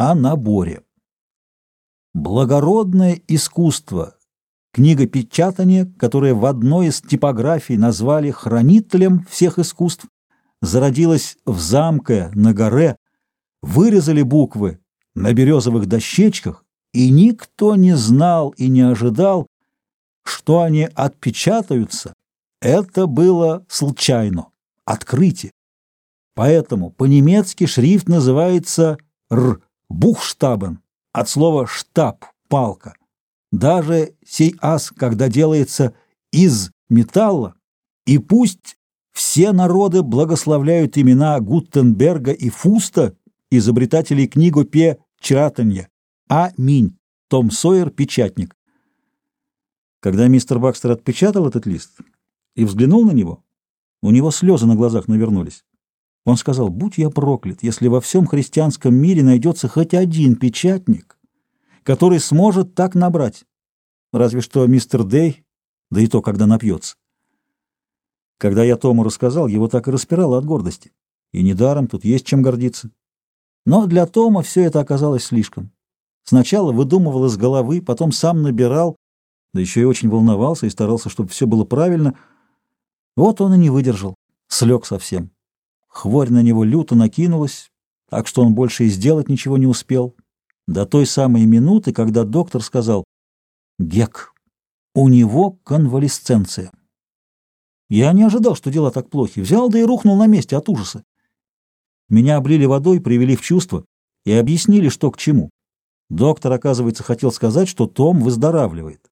о наборе. Благородное искусство, книга печатания, которое в одной из типографий назвали хранителем всех искусств, зародилась в замке на горе, вырезали буквы на березовых дощечках, и никто не знал и не ожидал, что они отпечатаются. Это было случайно, открытие. Поэтому по-немецки шрифт называется «р» – «бухштабен», от слова «штаб» – «палка». Даже сей ас, когда делается из металла, и пусть все народы благословляют имена Гутенберга и Фуста, изобретателей книгу Пе Чратанья. Аминь. Том Сойер, печатник. Когда мистер Бакстер отпечатал этот лист и взглянул на него, у него слезы на глазах навернулись. Он сказал, будь я проклят, если во всем христианском мире найдется хоть один печатник, который сможет так набрать. Разве что мистер Дей, да и то, когда напьется. Когда я Тому рассказал, его так и распирало от гордости. И недаром тут есть чем гордиться. Но для Тома все это оказалось слишком. Сначала выдумывал из головы, потом сам набирал, да еще и очень волновался и старался, чтобы все было правильно. Вот он и не выдержал, слег совсем. Хворь на него люто накинулась, так что он больше и сделать ничего не успел. До той самой минуты, когда доктор сказал «Гек, у него конвалесценция». Я не ожидал, что дела так плохи. Взял да и рухнул на месте от ужаса. Меня облили водой, привели в чувство и объяснили, что к чему. Доктор, оказывается, хотел сказать, что Том выздоравливает.